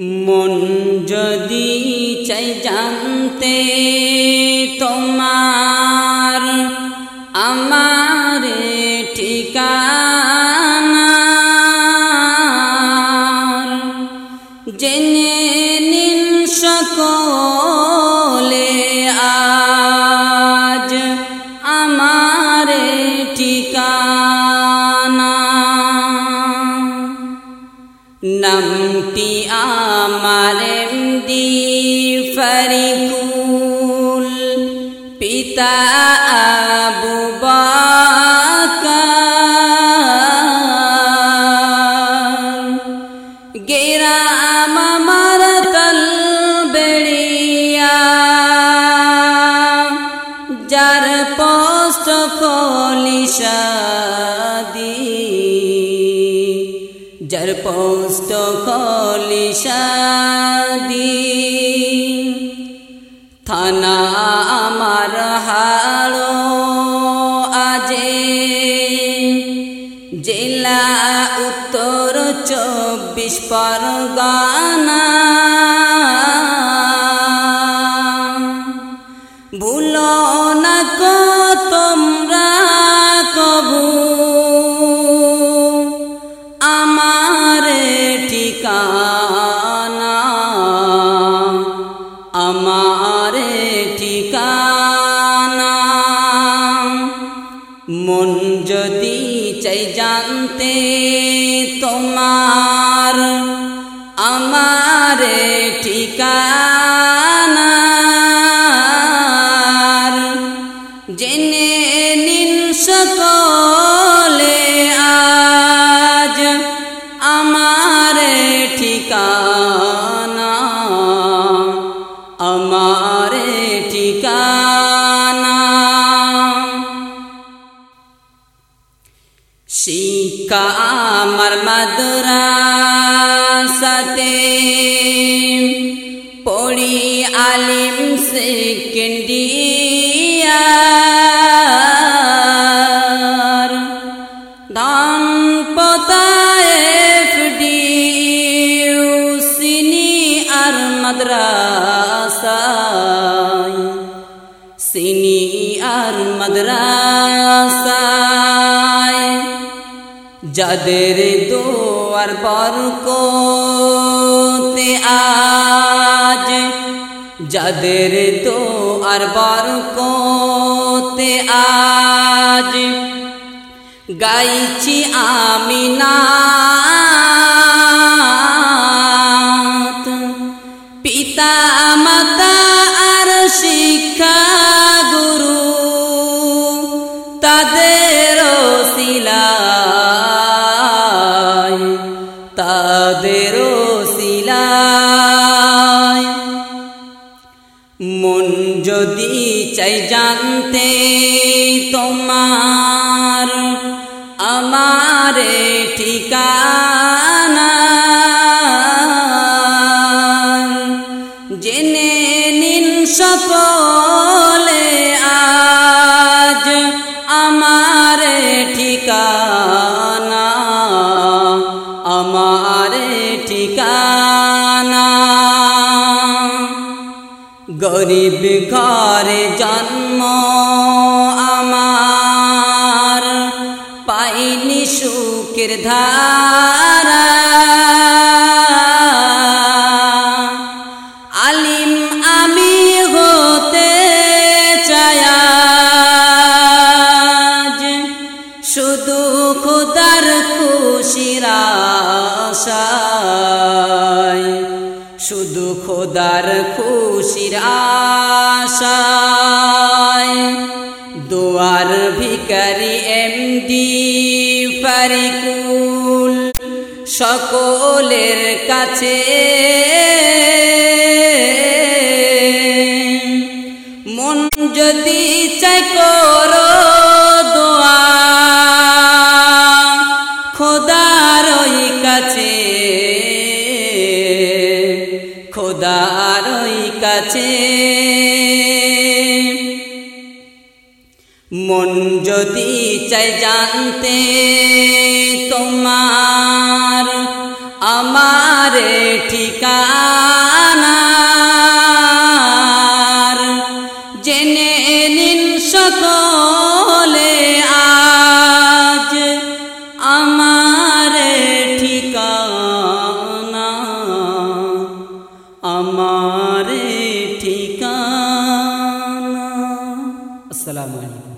মন যদি চাই জানতে আমার এমডি ফরিকুল পিতা আবু যার পোস্ত কলিশাদি পোস্ত কলিশাদি থানা আমার হাড়ো আজে। জেলা উত্তর চব্বিশ পরগনা। ভুলো না জানতে তোমার আমার ঠিকানা জেনে শিক্ষা আমার মাদ্রাসাতে পড়ি আলিম সেকেন্ডিয়ার ধান পতায়েফ সিনি আর মাদ্রাসায় সিনি আর মাদ্রাসায় যাদের দোয়ার বরকতে আজ যাদের দোয়ার বরকতে আজ গাইছি আমি নাত পিতা চাই জানতে তোমার আমার ঠিকানা। জেনে নিন সকলে গরিব ঘরে জন্ম আমার। পাইনি সুখের ধারা। আলিম আমি হতে চায়াজ শুধু খুদার খুশির শুধু খোদার খুশির আশায়, দোয়ার ভিকারি এমডি ফারিকুল সকলের কাছে। মন যদি চাই করো দোয়া, খোদার কাছে। খোদার ওই কাছে। মন যদি চাই জানতে তোমার আমার ঠিক